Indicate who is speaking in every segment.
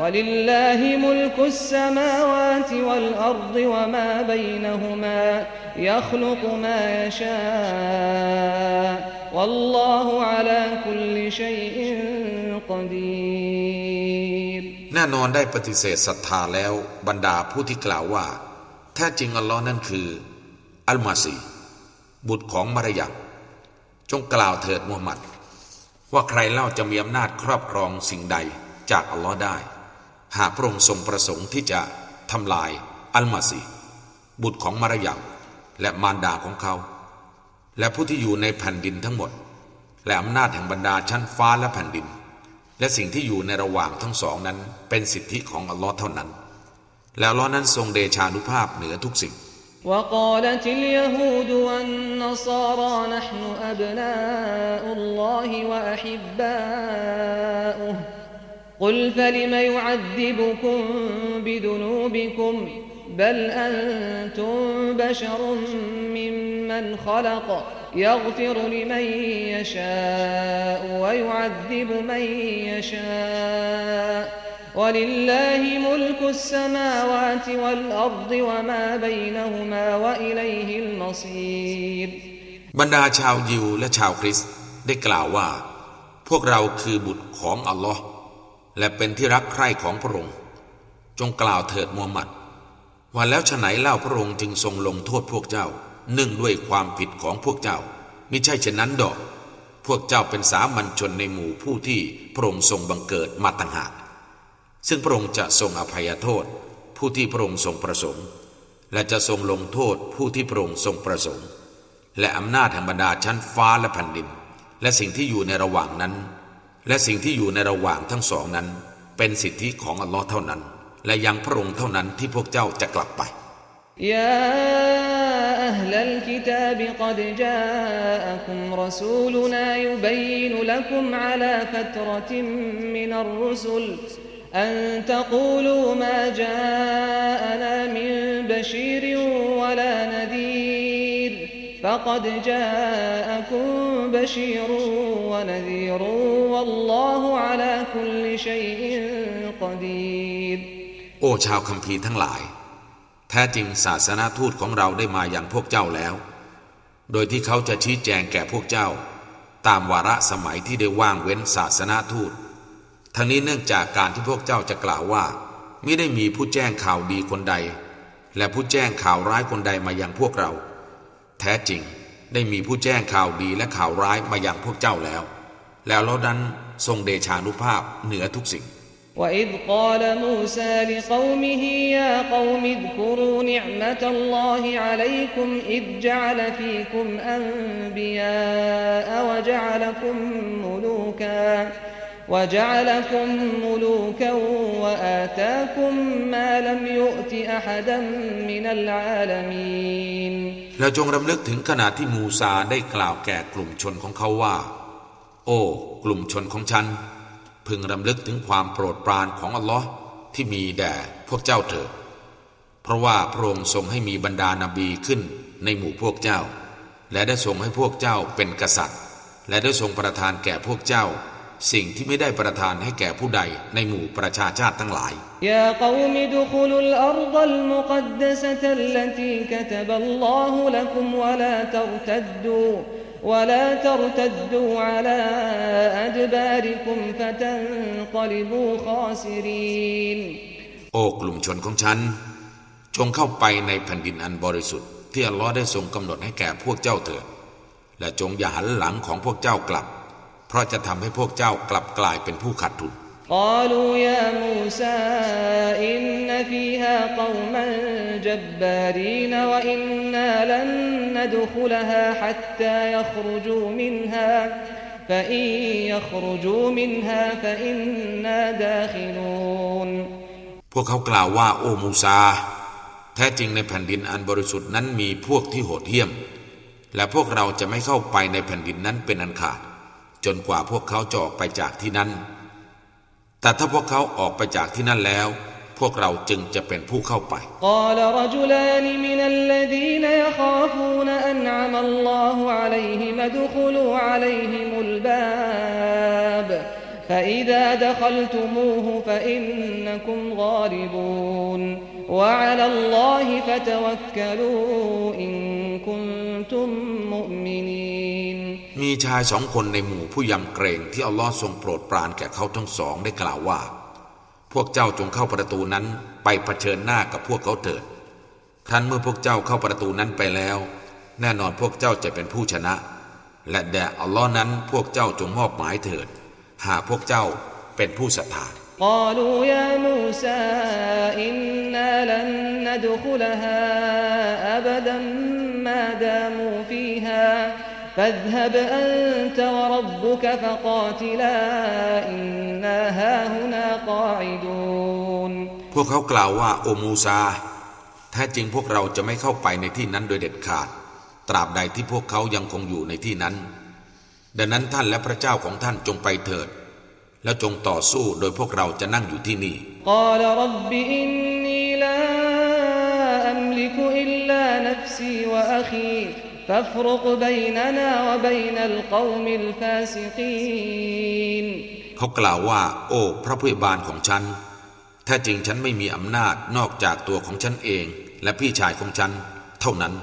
Speaker 1: ولله ملك السماوات والأرض وما بينهما يخلق ما يشاء والله على كل شيء قدير
Speaker 2: แน่นอนได้ปฏิเสธศรัทธาแล้วบรรดาผู้ที่กล่าวว่าแท้จริงอัลลอฮ์นั่นคือ อัลมาซีบุตรของมารยาจงกล่าวเถิดมูฮัมหมัด ว่าใครเล่าจะมีอำนาจครอบครองสิ่งใดจากอัลลอฮ์ได้ หากพระองค์ทรงประสงค์ที่จะทำลายอัลมาซีบุตรของมารยาและมารดาของเขาและผู้ที่อยู่ในแผ่นดินทั้งหมด และอำนาจแห่งบรรดาชั้นฟ้าและแผ่นดิน และสิ่งที่อยู่ในระหว่างทั้งสองนั้น เป็นสิทธิของอัลลอฮ์เท่านั้น แล้วอัลลอฮ์นั้นทรงเดชานุภาพเหนือทุกสิ่ง
Speaker 1: وقالت اليهود والنصارى نحن أبناء الله وأحباؤه قل فلم يعذبكم بذنوبكم بل أنتم بشر ممن خلق يغفر لمن يشاء ويعذب من يشاء ولله ملك السماوات والأرض وما بينهما وإليه المصير
Speaker 2: บรรดาชาวยิวและชาวคริสต์ได้กล่าวว่า พวกเราคือบุตรของอัลลอฮ์ และเป็นที่รักใคร่ของพระองค์ จงกล่าวเถิดมูฮัมหมัด ว่าแล้วฉไหนเล่าพระองค์จึงทรงลงโทษพวกเจ้า เนื่องด้วยความผิดของพวกเจ้ามิใช่เช่นนั้นดอก พวกเจ้าเป็นสามัญชนในหมู่ผู้ที่พระองค์ทรงบังเกิดมาต่างหากซึ่งพระองค์จะทรงอภัยโทษ ผู้ที่พระองค์ทรงประสงค์ และจะทรงลงโทษผู้ที่พระองค์ทรงประสงค์ และอำนาจแห่งบรรดาชั้นฟ้าและแผ่นดิน และสิ่งที่อยู่ในระหว่างนั้น และสิ่งที่อยู่ในระหว่างทั้งสองนั้น เป็นสิทธิของอัลลอฮ์เท่านั้น และยังพระองค์เท่านั้นที่พวกเจ้าจะกลับไป
Speaker 1: يا أهل الكتاب قد جاءكم رسولنا يبين لكم على فترة من الرسل أن تقولوا ما جاءنا من بشير ولا نذير فقد جاءكم بشير ونذير والله على كل شيء قدير
Speaker 2: โอ้ชาวคัมภีร์ทั้งหลาย แท้จริงศาสนาทูตของเราได้มาอย่างพวกเจ้าแล้ว โดยที่เขาจะชี้แจงแก่พวกเจ้า ตามวาระสมัยที่ได้ว่างเว้นศาสนาทูต ทั้งนี้เนื่องจากการที่พวกเจ้าจะกล่าวว่าไม่ได้มีผู้แจ้งข่าวดีคนใด และผู้แจ้งข่าวร้ายคนใดมาอย่างพวกเรา แท้จริงได้มีผู้แจ้งข่าวดีและข่าวร้ายมาอย่างพวกเจ้าแล้ว แล้วเรานั้นทรงเดชานุภาพเหนือทุกสิ่ง
Speaker 1: وإذ قال موسى لقومه يا قوم اذكروا نعمة الله عليكم إذ جعل فيكم أنبياء وجعلكم ملوكا وجعلكم ملوكا وآتاكم ما لم يؤت أحدا من العالمين
Speaker 2: แล้วจงรำลึกถึงขณะที่มูซาได้กล่าวแก่กลุ่มชนของเขาว่า โอ้ กลุ่มชนของฉัน พึงรำลึกถึงความโปรดปรานของอัลลอฮ์ที่มีแด่พวกเจ้าเถิด เพราะว่าพระองค์ทรงให้มีบรรดานาบีขึ้นในหมู่พวกเจ้า และได้ทรงให้พวกเจ้าเป็นกษัตริย์ และได้ทรงประทานแก่พวกเจ้า สิ่งที่ไม่ได้ประทานให้แก่ผู้ใดในหมู่ประชาชาติทั้งหลาย
Speaker 1: يا قوم ادخلوا الأرض المقدسة التي كتب الله لكم ولا ترتدوا ولا ترتدوا على أدباركم فتنقلبوا خاسرين
Speaker 2: โอ้กลุ่มชนของฉัน จงเข้าไปในแผ่นดินอันบริสุทธิ์ที่อัลลอฮ์ได้ทรงกำหนดให้แก่พวกเจ้าเถิด และจงอย่าหันหลังของพวกเจ้ากลับ เพ ราะจะทำให้พวกเจ้ากลับกลายเป็นผู้ขาดทุน
Speaker 1: قالوا يا موسى إن فيها قوما جبارين وإنا لن ندخلها حتى يخرجوا منها فإن يخرجوا منها فإنا داخلون
Speaker 2: พวกเขากล่าวว่า โอ้มูซา แท้จริงในแผ่นดินอันบริสุทธิ์นั้นมีพวกที่โหดเหี้ยม และพวกเราจะไม่เข้าไปในแผ่นดินนั้นเป็นอันขาด จนกว่าพวกเขาจะออกไปจากที่นั้น แต่ถ้าพวกเขาออกไปจากที่นั่นแล้ว พวกเราจึงจะเป็นผู้เข้าไป
Speaker 1: قال رجلان من الذين يخافون أنعم الله عليهم ادخلوا عليهم الباب فإذا دخلتموه فإنكم غالبون وعلى الله فتوكلوا إن كنتم مؤمنين
Speaker 2: มีชายสองคนในหมู่ผู้ยำเกรงที่อัลลอฮ์ทรงโปรดปรานแก่เขาทั้งสองได้กล่าวว่า พวกเจ้าจงเข้าประตูนั้นไปเผชิญหน้ากับพวกเขาเถิดครั้นเมื่อพวกเจ้าเข้าประตูนั้นไปแล้ว แน่นอนพวกเจ้าจะเป็นผู้ชนะ และแด่อัลลอฮ์นั้นพวกเจ้าจงมอบหมายเถิด หากพวกเจ้าเป็นผู้ศรัทธา
Speaker 1: قالوا يا موسى إنا لن ندخلها أبدا ما داموا فيها فاذهب أنت وربك فقاتلا إنا هاهنا قاعدون
Speaker 2: พวกเขากล่าวว่าโอมูซา แท้จริงพวกเราจะไม่เข้าไปในที่นั้นโดยเด็ดขาด ตราบใดที่พวกเขายังคงอยู่ในที่นั้น ดังนั้นท่านและพระเจ้าของท่านจงไปเถิด แล้วจงต่อสู้โดยพวกเราจะนั่งอยู่ที่นี่
Speaker 1: قال رب إني لا أملك إلا نفسي وأخي فافرق بيننا وبين القوم الفاسقين
Speaker 2: เขากล่าวว่า โอ้พระผู้อภิบาลของฉันแท้จริงฉันไม่มีอำนาจนอกจากตัวของฉันเอง และพี่ชายของฉัน เท่านั้น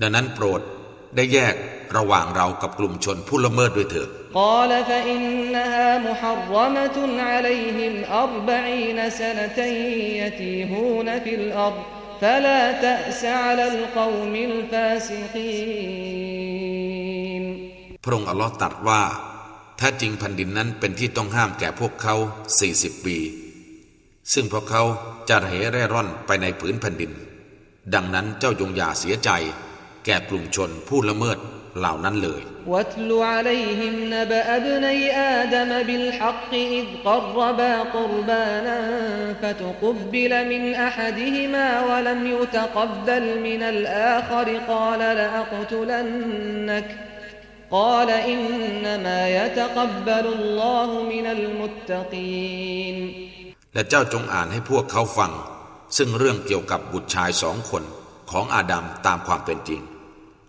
Speaker 2: ดังนั้นโปรดได้แยกระหว่างเรากับกลุ่มชนผู้ละเมิดด้วยเถิด
Speaker 1: أربعين سنة يتيهون في الأرض فلا تأس على القوم الفاسقين
Speaker 2: พระองค์อัลลอฮ์ตรัสว่าแท้จริงแผ่นดินนั้นเป็นที่ต้องห้ามแก่พวกเขา 40 ปี ซึ่งพวกเขาจะเหเร่ร่อนไปในผืนแผ่นดิน ดังนั้นเจ้าจงอย่าเสียใจ แก่กลุ่มชนผู้ละเมิด เหล่านั้นเลย
Speaker 1: واتل عليهم نبأ ابني آدم بالحق إذ قربا قربانا فتقبل من أحدهما ولم يتقبل من الآخر قال لأقتلنك قال إنما يتقبل الله من المتقين
Speaker 2: และเจ้าจงอ่านให้พวกเขาฟัง ซึ่งเรื่องเกี่ยวกับบุตรชายสองคนของอาดัมตามความเป็นจริง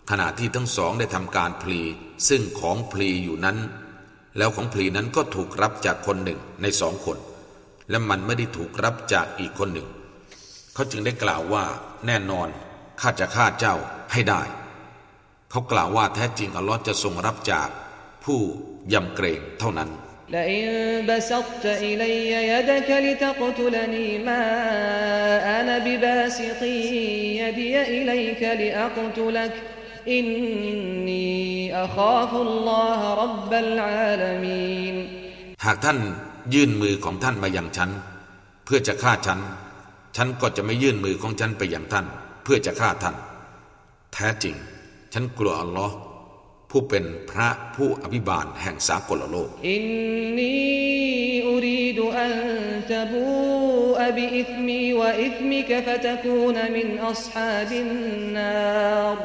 Speaker 2: ขณะที่ทั้งสองได้ทำการพลี ซึ่งของพลีอยู่นั้น แล้วของพลีนั้นก็ถูกรับจากคนหนึ่งในสองคน และมันไม่ได้ถูกรับจากอีกคนหนึ่ง เขาจึงได้กล่าวว่า แน่นอนข้าจะฆ่าเจ้าให้ได้ เขากล่าวว่าแท้จริงอัลลอฮ์จะทรงรับจากผู้ยำเกรงเท่านั้น
Speaker 1: لئن بسطت إلي يدك لتقتلني ما أنا بباسط يدي إليك لأقتلك อินนีอัคาฟุลลอฮรับบลอาลามีน
Speaker 2: หากท่านยื่นมือของท่านมาอย่างฉัน เพื่อจะฆ่าฉัน ฉันก็จะไม่ยื่นมือของฉันไปอย่างท่าน เพื่อจะฆ่าท่าน แท้จริง ฉันกลัวอัลลอฮ์ผู้เป็นพระผู้อภิบาลแห่งสากลโลก
Speaker 1: อินนีอุรีดอันตบูอบิอิธมีวะอิธมิกฟะตะกูนมินอัศฮาบินนาร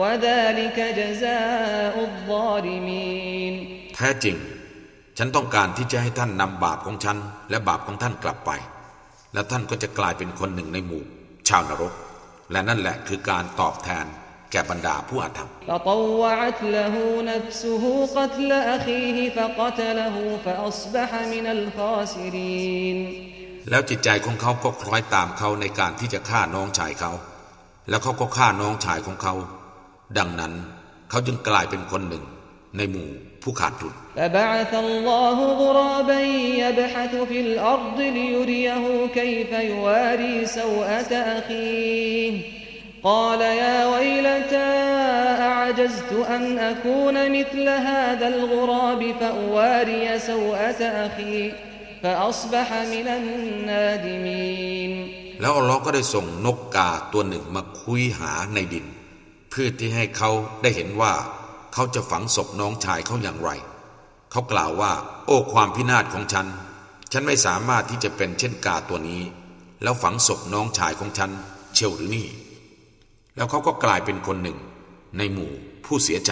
Speaker 1: وذلك جزاء الظالمين
Speaker 2: แท้จริง ฉันต้องการที่จะให้ท่านนำบาปของฉัน และบาปของท่านกลับไป และท่านก็จะกลายเป็นคนหนึ่งในหมู่ ชาวนรก และนั่นแหละคือการตอบแทนแก่บรรดาผู้อาธรรม
Speaker 1: فطوعت له نفسه قتل أخيه فقتله فأصبح من الخاسرين
Speaker 2: แล้วจิตใจของเขาก็คล้อยตามเขาในการที่จะฆ่าน้องชายเขา แล้วเขาก็ฆ่าน้องชายของเขา ดังนั้นเขาจึงกลายเป็นคนหนึ่งในหมู่ผู้ขาดทุน
Speaker 1: فبعث الله غرابا يبحث في الأرض ليريه كيف يواري سوءة أخيه قال يا ويلتى أعجزت أن أكون مثل هذا الغراب فأواري سوءة أخي فأصبح من النادمين
Speaker 2: แล้วอัลลอฮ์ก็ได้ส่งนกกาตัวหนึ่งมาคุยหาในดิน เ พื่อที่ให้เขาได้เห็นว่า เขาจะฝังศพน้องชายเขาอย่างไร เขากล่าวว่า โอ้ความพินาศของฉัน ฉันไม่สามารถที่จะเป็นเช่นกาตัวนี้ แล้วฝังศพน้องชายของฉัน เชียวหรือนี่ แล้วเขาก็กลายเป็นคนหนึ่ง ในหมู่ผู้เสียใจ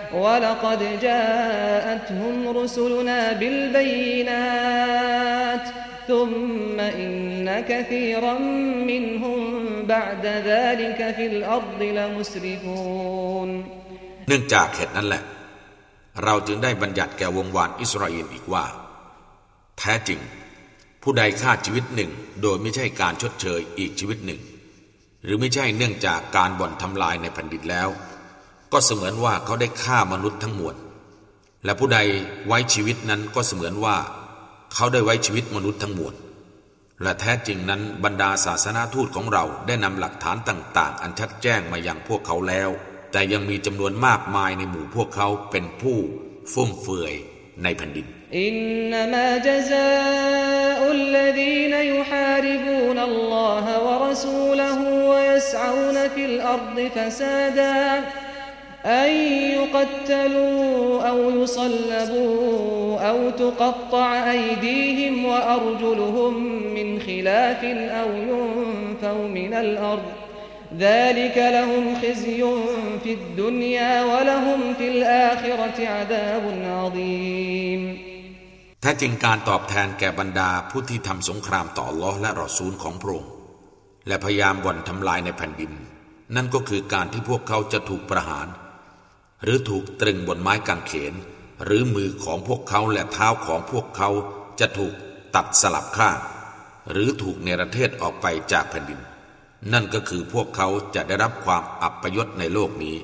Speaker 1: ولقد جاءتهم رسلنا بالبينات ثم إن كثيرا منهم بعد ذلك في الأرض لمسرفون
Speaker 2: เนื่องจากเหตุนั้นแหละ เราจึงได้บัญญัติแก่วงวานอิสราเอลอีกว่า แท้จริง ผู้ใดฆ่าชีวิตหนึ่ง โดยไม่ใช่การชดเชยอีกชีวิตหนึ่ง หรือไม่ใช่เนื่องจากการบ่อนทำลายในแผ่นดินแล้ว ก็เสมือนว่าเขาได้ฆ่ามนุษย์ทั้งมวล และผู้ใดไว้ชีวิตนั้นก็เสมือนว่า เขาได้ไว้ชีวิตมนุษย์ทั้งมวล และแท้จริงนั้นบรรดาศาสนาทูตของเราได้นำหลักฐานต่าง ๆ อันชัดแจ้งมาอย่างพวกเขาแล้ว แต่ยังมีจำนวนมากมายในหมู่พวกเขาเป็นผู้ฟุ่มเฟือยในแผ่นดิน
Speaker 1: อินนามาจซาอุ أن يقتلوا أو يصلبوا أو تقطع أيديهم وأرجلهم من خلاف أو ينفوا من الأرض ذلك لهم خزي في الدنيا ولهم في الآخرة عذاب عظيم
Speaker 2: แท้จริงการตอบแทนแก่บรรดาผู้ที่ทำสงครามต่อลอและรอซูลของพระองค์และพยายามบ่อนทำลายในแผ่นดิน นั่นก็คือการที่พวกเขาจะถูกประหาร หรือถูกตรึงบนไม้กางเขน หรือมือของพวกเขาและเท้าของพวกเขาจะถูกตัดสลับข้างหรือถูกเนรเทศออกไปจากแผ่นดิน นั่นก็คือพวกเขาจะได้รับความอับประยศในโลกนี้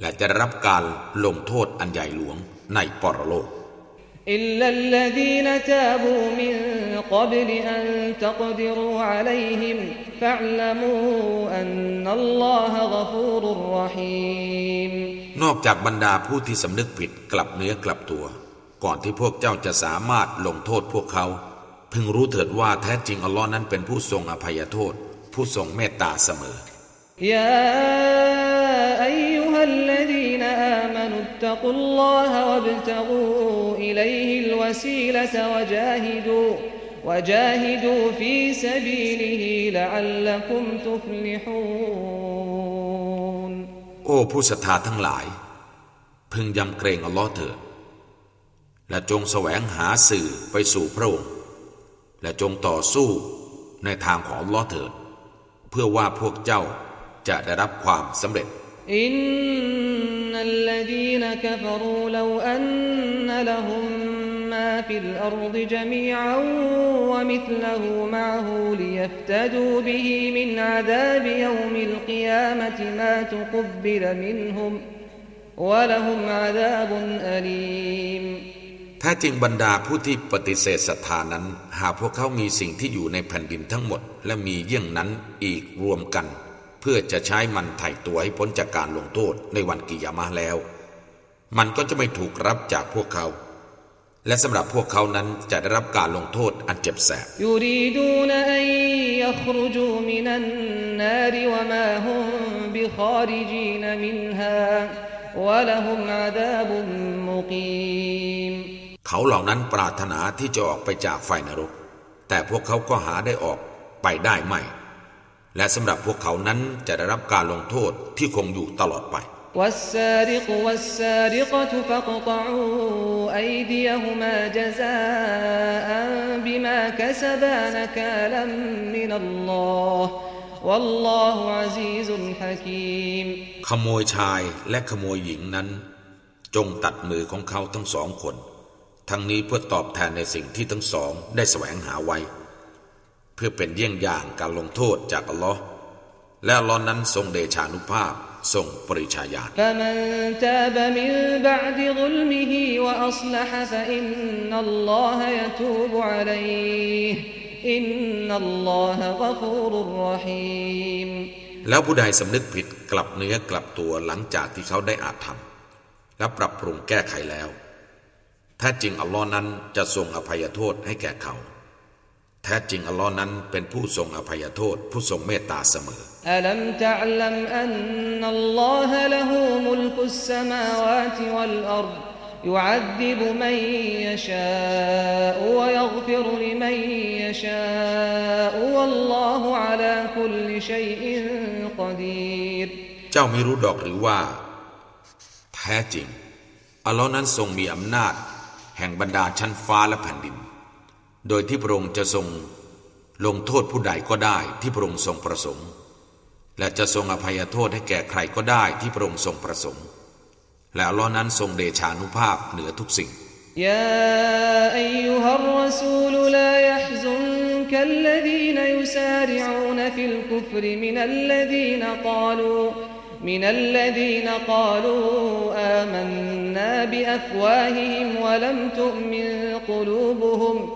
Speaker 2: และจะได้รับการลงโทษอันใหญ่หลวงในปรโลก
Speaker 1: إلا الذين تابوا من قبل أن تقدروا عليهم فاعلموا أن الله غفور رحيم
Speaker 2: นอกจากบรรดาผู้ที่สำนึกผิดกลับเนื้อกลับตัว ก่อนที่พวกเจ้าจะสามารถลงโทษพวกเขา พึงรู้เถิดว่าแท้จริงอัลลอฮ์นั้นเป็นผู้ทรงอภัยโทษ ผู้ทรงเมตตาเสมอย
Speaker 1: อายุวกูจาา
Speaker 2: โอ้ผู้ศรัทธาทั้งหลาย พึงยำเกรงอัลลอฮ์เถิด และจงแสวงหาสื่อไปสู่พระองค์ และจงต่อสู้ในทางของอัลลอฮ์เถิด เพื่อว่าพวกเจ้าจะได้รับความสำเร็จ
Speaker 1: อินนัลลดีนกฟรูลวอันลหุม في الأرض جميعا ومثله معه ليفتدوا به من عذاب يوم القيامة ما تقبل منهم ولهم عذاب أليم
Speaker 2: แท้จริงบรรดาผู้ที่ปฏิเสธศรัทธานั้น หากพวกเขามีสิ่งที่อยู่ในแผ่นดินทั้งหมด และมีเยี่ยงนั้นอีกรวมกันเพื่อจะใช้มันไถ่ตัวให้พ้นจากการลงโทษในวันกิยามะแล้ว มันก็จะไม่ถูกรับจากพวกเขา และสำหรับพวกเขานั้นจะได้รับการลงโทษอันเจ็บแสบยูรีดูนอันยัครุจูมินันนาริวะมาฮุมบิคาริจีนมินฮาวะละฮุมอาดาบุมมุกีมเขาเหล่านั้นปรารถนาที่จะออกไปจากไฟนรก แต่พวกเขาก็หาได้ออกไปได้ไม่ และสำหรับพวกเขานั้นจะได้รับการลงโทษที่คงอยู่ตลอดไป
Speaker 1: والسارق والسارقة فاقطعوا أيديهما جزاء بما كسبا نكالا من الله والله عزيز حكيم
Speaker 2: ขโมยชายและขโมยหญิงนั้น จงตัดมือของเขาทั้งสองคน ทั้งนี้เพื่อตอบแทนในสิ่งที่ทั้งสองได้แสวงหาไว้เพื่อเป็นเยี่ยงอย่างการลงโทษจากอัลลอฮ์และอัลลอฮ์นั้นทรงเดชานุภาพ ทรงปริชาญาณแล้วผู้ใดสำนึกผิดกลับเนื้อกลับตัวหลังจากที่เขาได้อาจทำและปรับปรุงแก้ไขแล้ว แท้จริงอัลลอฮ์นั้นจะทรงอภัยโทษให้แก่เขา แท้จริงอัลลอฮ์นั้นเป็นผู้ทรงอภัยโทษผู้ทรงเมตตาเสมอ
Speaker 1: อัลัมตะลัมอันนัลลอฮะละหูมุลกุสสมาวาติวัลอัรด يعذب من يشاء ويغفر لمن يشاء والله على كل شيء قدير
Speaker 2: เจ้าไม่รู้ดอกหรือว่า แท้จริงอัลลอฮ์นั้นทรงมีอำนาจ แห่งบรรดาชั้นฟ้าและแผ่นดิน โดยที่พระองค์จะทรงลงโทษผู้ใดก็ได้ที่พระองค์ทรงประสงค์ และจะทรงอภัยโทษให้แก่ใครก็ได้ที่พระองค์ทรงประสงค์และอัลลอฮ์นั้นทรงเดชานุภาพเหนือทุกสิ่ง
Speaker 1: ยาอัยฮุรรสูลลายฮซุนกัลลดีนยุสาริอูนฟิลกุฟรมินัลลดีนกาลู من الذين قالوا آمنا بأفواههم ولم تؤمن قلوبهم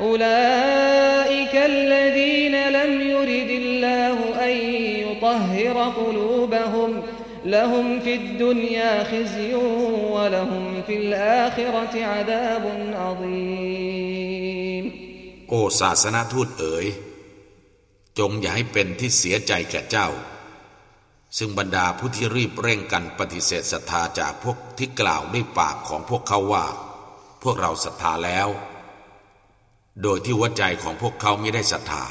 Speaker 1: أولئك الذين لم يرد الله أن يطهر قلوبهم لهم في الدنيا خزي ولهم في الآخرة عذاب عظيم
Speaker 2: โอ้ศาสนาทูตเอ๋ยจงอย่าให้เป็นที่เสียใจแก่เจ้า ซึ่งบรรดาผู้ที่รีบเร่งกันปฏิเสธศรัทธาจากพวกที่กล่าวด้วยปากของพวกเขาว่า พวกเราศรัทธาแล้ว โดยที่หัวใจของพวกเขาไม่ได้ศรัทธา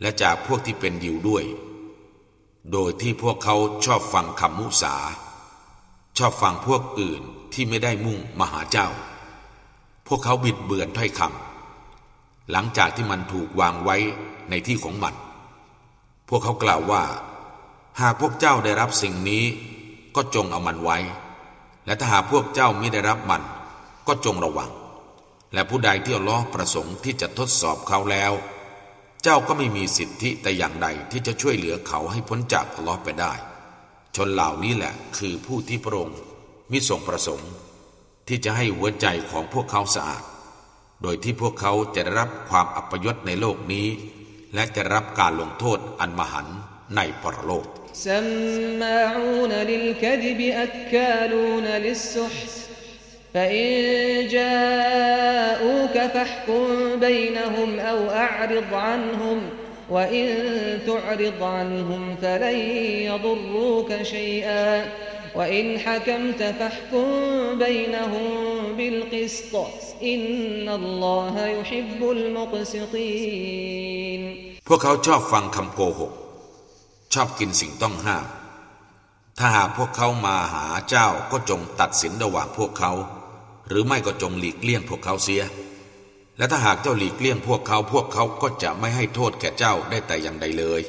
Speaker 2: และจากพวกที่เป็นยิวด้วย โดยที่พวกเขาชอบฟังคำมุสา ชอบฟังพวกอื่นที่ไม่ได้มุ่งมหาเจ้า พวกเขาบิดเบือนถ้อยคำหลังจากที่มันถูกวางไว้ในที่ของมัน พวกเขากล่าวว่า หากพวกเจ้าได้รับสิ่งนี้ก็จงเอามันไว้ และถ้าหากพวกเจ้าไม่ได้รับมัน ก็จงระวัง และผู้ใดที่อัลลอฮ์ประสงค์ที่จะทดสอบเขาแล้ว เจ้าก็ไม่มีสิทธิแต่อย่างใดที่จะช่วยเหลือเขาให้พ้นจากอัลลอฮ์ไปได้ ชนเหล่านี้แหละคือผู้ที่พระองค์มิทรงประสงค์ ที่จะให้หัวใจของพวกเขาสะอาด โดยที่พวกเขาจะได้รับความอัปยศในโลกนี้ และจะรับการลงโทษอันมหันในปรโลก
Speaker 1: سماعون للكذب أكالون للسحت فإن جاءوك فاحكم بينهم أو أعرض عنهم وإن تعرض عنهم فلن يضروك شيئا وإن حكمت فاحكم بينهم بالقسط إن الله يحب المقسطين
Speaker 2: พวกเขาชอบฟังคำโกหก ชอบกินสิ่งต้องห้าม ถ้าหากพวกเขามาหาเจ้าก็จงตัดสินระหว่างพวกเขา หรือไม่ก็จงหลีกเลี่ยงพวกเขาเสีย และถ้าหากเจ้าหลีกเลี่ยงพวกเขาพวกเขาก็จะไม่ให้โทษแก่เจ้าได้แต่อย่างใดเลย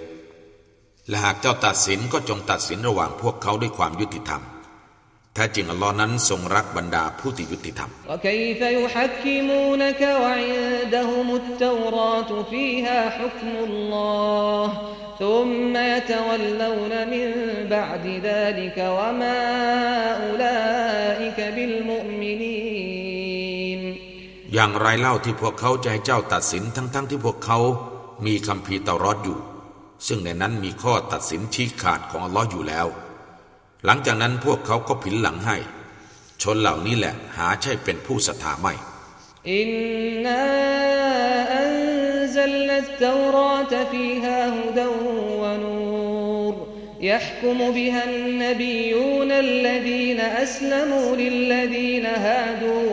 Speaker 2: และหากเจ้าตัดสินก็จงตัดสินระหว่างพวกเขาด้วยความยุติธรรมแท้จริงอัลลอฮ์นั้นทรงรักบรรดาผู้ที่ยุติธรร
Speaker 1: มและเอ
Speaker 2: ย่างไรเล่าที่พวกเขาจะให้เจ้าตัดสินทั้งๆทที่พวกเขามีคำพีเตารอดอยู่ ซึ่งในนั้นมีข้อตัดสินชี้ขาดของอัลลอฮ์อยู่แล้ว หลังจากนั้นพวกเขาก็ผินหลังให้ ชนเหล่านี้แหละหาใช่เป็นผู้ศรัทธาไม่
Speaker 1: อินนา أنزلنا التوراة فيها هدى ونور يحكم بها النبيون الذين أسلموا للذين هادوا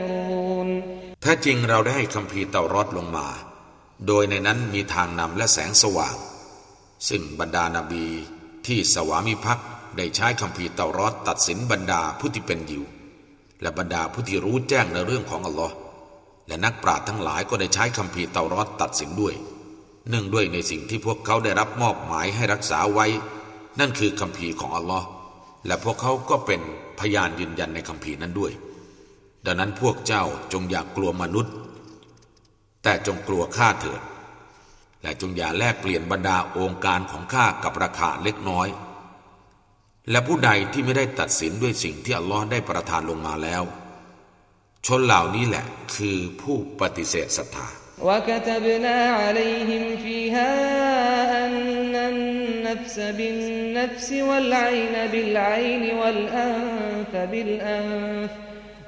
Speaker 2: ถ้าจริงเราได้ให้คำพีเตารอดลงมา โดยในนั้นมีทางนำและแสงสว่าง ซึ่งบรรดานาบีที่สวามิภักดิ์ได้ใช้คำพีเตารอดตัดสินบรรดาผู้ที่เป็นยิว และบรรดาผู้ที่รู้แจ้งในเรื่องของอัลลอฮ์และนักปราชญ์ทั้งหลายก็ได้ใช้คำพีเตารอดตัดสินด้วย เนื่องด้วยในสิ่งที่พวกเขาได้รับมอบหมายให้รักษาไว้ นั่นคือคำพีของอัลลอฮ์และพวกเขาก็เป็นพยานยืนยันในคำพีนั้นด้วย ดังนั้นพวกเจ้าจงอย่ากกลัวมนุษย์ แต่จงกลัวข้าเถิด และจงอย่าแลกเปลี่ยนบรรดาองค์การของข้ากับราคาเล็กน้อย และผู้ใดที่ไม่ได้ตัดสินด้วยสิ่งที่อัลลอฮ์ได้ประทานลงมาแล้ว ชนเหล่านี้แหละคือผู้ปฏิเสธศรัทธา
Speaker 1: وكتبنا عليهم فيها أن النفس بالنفس والعين بالعين والأنف بالأنف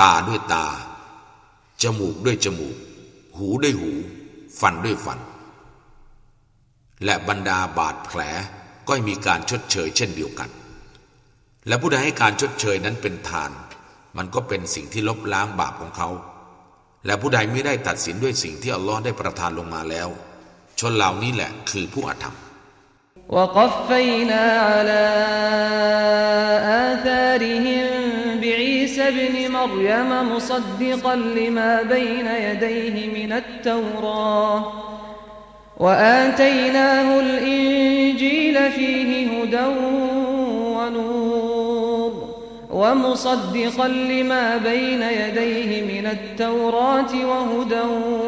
Speaker 2: ตาด้วยตา จมูกด้วยจมูก หูด้วยหู ฟันด้วยฟัน และบรรดาบาดแผลก็มีการชดเชยเช่นเดียวกัน และผู้ใดให้การชดเชยนั้นเป็นทานมันก็เป็นสิ่งที่ลบล้างบาปของเขา และผู้ใดไม่ได้ตัดสินด้วยสิ่งที่อัลลอฮ์ได้ประทานลงมาแล้ว ชนเหล่านี้แหละคือผู้อาธรรม
Speaker 1: وقفينا على آثارهم ابن مريم مصدقا لما بين يديه من التوراة. وآتيناه الإنجيل فيه هدى ومصدقا لما بين يديه من التوراة وهدى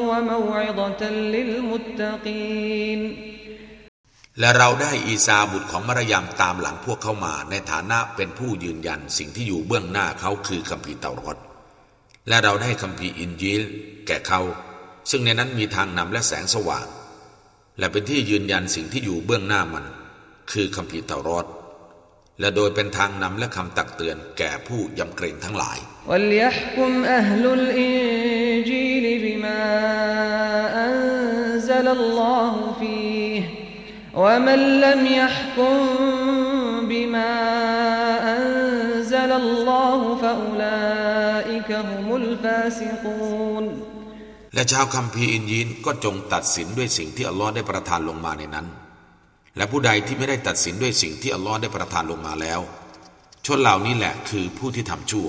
Speaker 1: وموعظة للمتقين.
Speaker 2: และเราได้อีซาบุตรของมารยามตามหลังพวกเข้ามา ในฐานะเป็นผู้ยืนยันสิ่งที่อยู่เบื้องหน้าเขาคือคัมภีร์เตารอดและเราได้คัมภีร์อินยิลแก่เขา ซึ่งในนั้นมีทางนำและแสงสว่าง และเป็นที่ยืนยันสิ่งที่อยู่เบื้องหน้ามัน คือคัมภีร์เตารอดและโดยเป็นทางนำและคำตักเตือนแก่ผู้ยำเกรงทั้งหลาย
Speaker 1: ล ومن لم يحكم بما أنزل الله فأولئك هم الفاسقون
Speaker 2: และชาวคัมภีร์อินยีนก็จงตัดสินด้วยสิ่งที่อัลลอฮ์ได้ประทานลงมาในนั้นและผู้ใดที่ไม่ได้ตัดสินด้วยสิ่งที่อัลลอฮ์ได้ประทานลงมาแล้ว ชนเหล่านี้แหละคือผู้ที่ทำชั่ว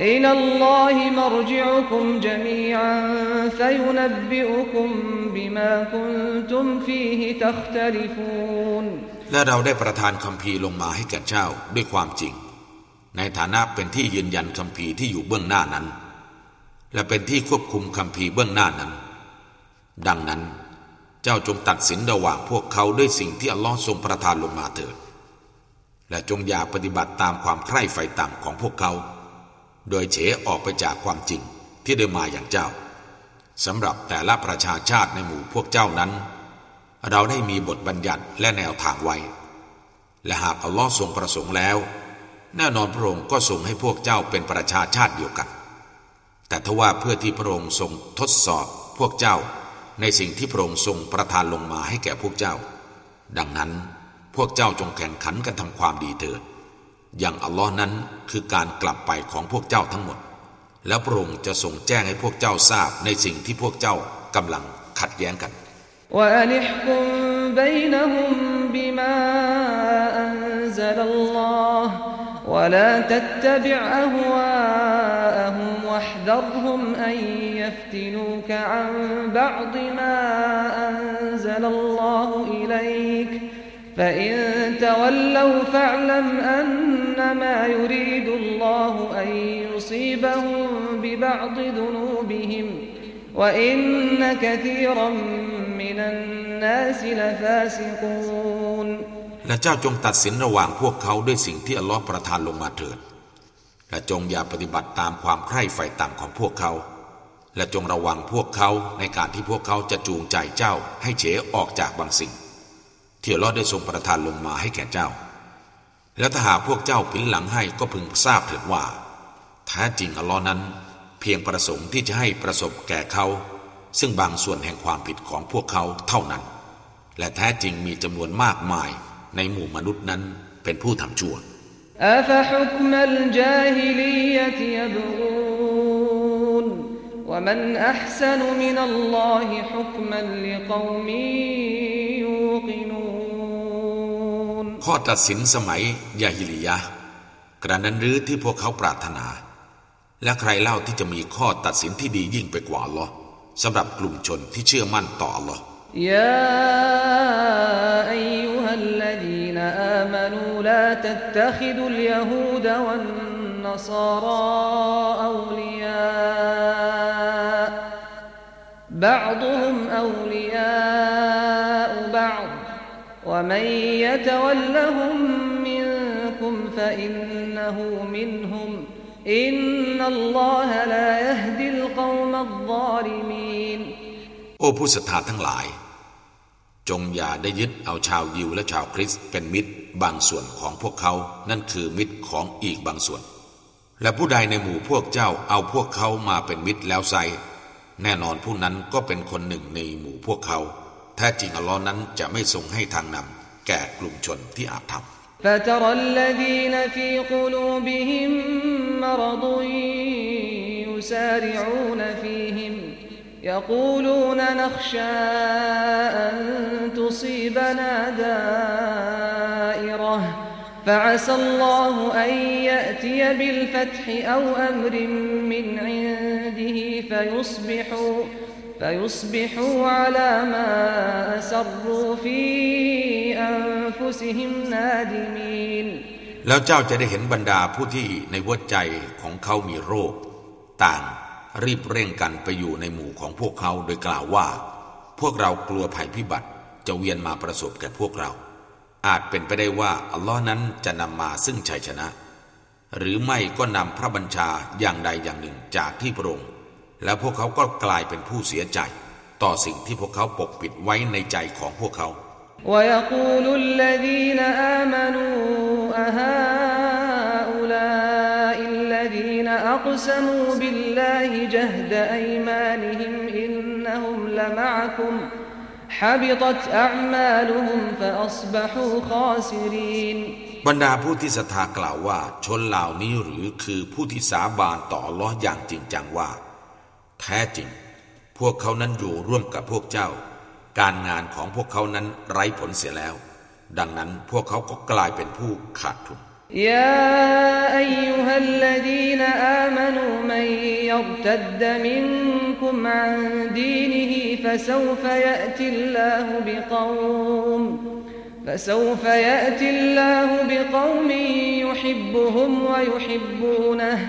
Speaker 1: إلى الله مرجعكم جميعا فينبئكم بما كنتم فيه تختلفون
Speaker 2: และเราได้ประทานคำพีลงมาให้แก่เจ้าด้วยความจริง ในฐานะเป็นที่ยืนยันคำพีที่อยู่เบื้องหน้านั้น และเป็นที่ควบคุมคำพีเบื้องหน้านั้น ดังนั้น เจ้าจงตัดสินระหว่างพวกเขาด้วยสิ่งที่อัลลอฮ์ทรงประทานลงมาเถิดและจงอย่าปฏิบัติตามความใคร่ไฟต่ำของพวกเขา โดยเฉออกไปจากความจริงที่ได้มาอย่างเจ้าสำหรับแต่ละประชาชาติในหมู่พวกเจ้านั้น เราได้มีบทบัญญัติและแนวทางไว้ และหากอัลลอฮ์ทรงประสงค์แล้ว แน่นอนพระองค์ก็ทรงให้พวกเจ้าเป็นประชาชาติเดียวกัน แต่ทว่าเพื่อที่พระองค์ทรงทดสอบพวกเจ้า ในสิ่งที่พระองค์ทรงประทานลงมาให้แก่พวกเจ้า ดังนั้นพวกเจ้าจงแข่งขันกันทำความดีเถิด อย่างอัลลอฮ์นั้นคือการกลับไปของพวกเจ้าทั้งหมด แล้วพระองค์จะทรงแจ้งให้พวกเจ้าทราบในสิ่งที่พวกเจ้ากำลังขัดแย้งกัน
Speaker 1: ولا تتبع أهواءهم واحذرهم أن يفتنوك عن بعض ما أنزل الله إليك فإن تولوا فاعلم أنما يريد الله أن يصيبهم ببعض ذنوبهم وإن كثيرا من الناس لفاسقون
Speaker 2: และเจ้าจงตัดสินระหว่างพวกเขาด้วยสิ่งที่อัลลอฮ์ประทานลงมาเถิด และจงอย่าปฏิบัติตามความใคร่ใฝ่ต่ำของพวกเขา และจงระวังพวกเขาในการที่พวกเขาจะจูงใจเจ้าให้เฉออกจากบางสิ่งที่อัลลอฮ์ได้ทรงประทานลงมาให้แก่เจ้า และถ้าหาพวกเจ้าผินหลังให้ก็พึงทราบเถิดว่าแท้จริงอัลลอฮ์นั้น เพียงประสงค์ที่จะให้ประสบแก่เขา ซึ่งบางส่วนแห่งความผิดของพวกเขาเท่านั้น และแท้จริงมีจำนวนมากมายในหมู่มนุษย์นั้นเป็นผู้ทำชั่ว
Speaker 1: และ
Speaker 2: ข้อตัดสินสมัยยาฮิลียะกระนั้นหรือที่พวกเขาปรารถนา และใครเล่าที่จะมีข้อตัดสินที่ดียิ่งไปกว่าลอสำหรับกลุ่มชนที่เชื่อมั่นต่อ Allah
Speaker 1: يا أيها الذين آمنوا لا تتخذوا اليهود والنصارى أولياء بعضهم أولياء بعض ومن يتولهم منكم فإنه منهم إن الله لا يهدي القوم الظالمين
Speaker 2: โอ้ผู้ศรัทธาทั้งหลาย จงอย่าได้ยึดเอาชาวยิวและชาวคริสต์เป็นมิตรบางส่วนของพวกเขา นั่นคือมิตรของอีกบางส่วน และผู้ใดในหมู่พวกเจ้าเอาพวกเขามาเป็นมิตรแล้วไซแน่นอนผู้นั้นก็เป็นคนหนึ่งในหมู่พวกเขา แท้จริงอัลลอฮ์นั้นจะไม่ทรงให้ทางนำแก่กลุ่มชนที่อาจทำ فترى الذين في قلوبهم مرض
Speaker 1: يسارعون فيهم يقولون نخشى أن تصيبنا دائرة فعسى الله أن يأتي بالفتح أو أمر من عنده فيصبحوا فيصبحوا على ما أسروا في أنفسهم نادمين
Speaker 2: แล้วเจ้าจะได้เห็นบรรดาผู้ที่ในหัวใจของเขามีโรคต่างรีบเร่งกันไปอยู่ในหมู่ของพวกเขาโดยกล่าวว่า พวกเรากลัวภัยพิบัติจะเวียนมาประสบแก่พวกเรา อาจเป็นไปได้ว่าอัลลอฮ์นั้นจะนำมาซึ่งชัยชนะ หรือไม่ก็นำพระบัญชาอย่างใดอย่างหนึ่งจากที่พระองค์ แล้วพวกเขาก็กลายเป็นผู้เสียใจ ต่อสิ่งที่พวกเขาปกปิดไว้ในใจของพวกเขา
Speaker 1: ويقول الذين آمنوا أهؤلاء الذين أقسموا بالله جهد أيمانهم إنهم لمعكم حبطت أعمالهم فأصبحوا خاسرين
Speaker 2: บรรดาผู้ที่ศรัทธากล่าวว่า ชนเหล่านี้หรือคือผู้ที่สาบานต่อล้ออย่างจริงจังว่า แท้จริง พวกเขานั้นอยู่ร่วมกับพวกเจ้า การงานของพวกเขานั้นไร้ผลเสียแล้ว ดังนั้นพวกเขาก็กลายเป็นผู้ขาดทุน
Speaker 1: يا أيها الذين آمنوا من يرتد منكم عن دينه فسوف يأتي الله بقوم فسوف يأتي الله بقوم يحبهم ويحبونه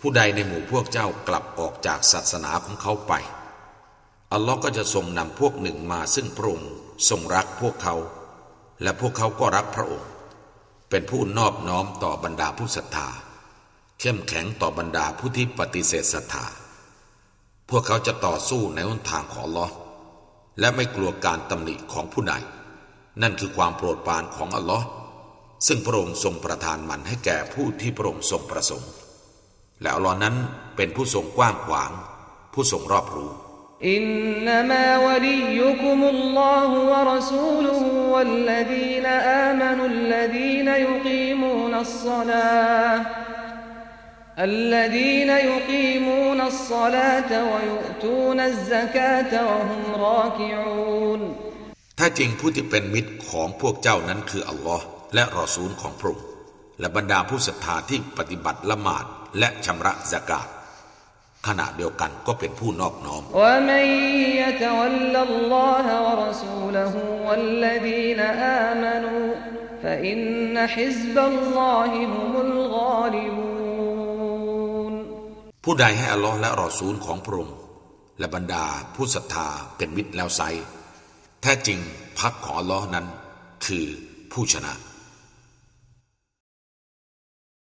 Speaker 2: ผู้ใดในหมู่พวกเจ้ากลับออกจากศาสนาของเขาไป อัลลอฮ์ก็จะทรงนำพวกหนึ่งมาซึ่งพระองค์ทรงรักพวกเขา และพวกเขาก็รักพระองค์ เป็นผู้นอบน้อมต่อบรรดาผู้ศรัทธา เข้มแข็งต่อบรรดาผู้ที่ปฏิเสธศรัทธา พวกเขาจะต่อสู้ในหนทางของอัลลอฮ์และไม่กลัวการตำหนิของผู้ใด นั่นคือความโปรดปรานของอัลลอฮ์ซึ่งพระองค์ทรงประทานมันให้แก่ผู้ที่พระองค์ทรงประสงค์ และอัลลอฮ์นั้นเป็นผู้ทรงกว้างขวาง ผู้ทรงรอบรู้
Speaker 1: อินนามาวลียุคุมุลลอฮุวะรอซูลุฮุวัลลดีนอามานุลลดีนยุกีมูนัสศลา الذين يقيمون الصلاة ويؤتون الزكاة وهم راكعون
Speaker 2: ถ้าจริงผู้ที่เป็นมิตรของพวกเจ้านั้นคืออัลลอฮ์และรอซูลของพระองค์และบรรดาผู้ศรัทธาที่ปฏิบัติละหมาด และชำระสกาดขณะเดียวกันก็เป็นผู้นอบน้อมผู้ใดให้อัลลอฮ์และรอซูลของพระองค์และบรรดาผู้ศรัทธาเป็นมิตรแล้วไซแท้จริงพักของอัลลอฮ์นั้น คือผู้ชนะ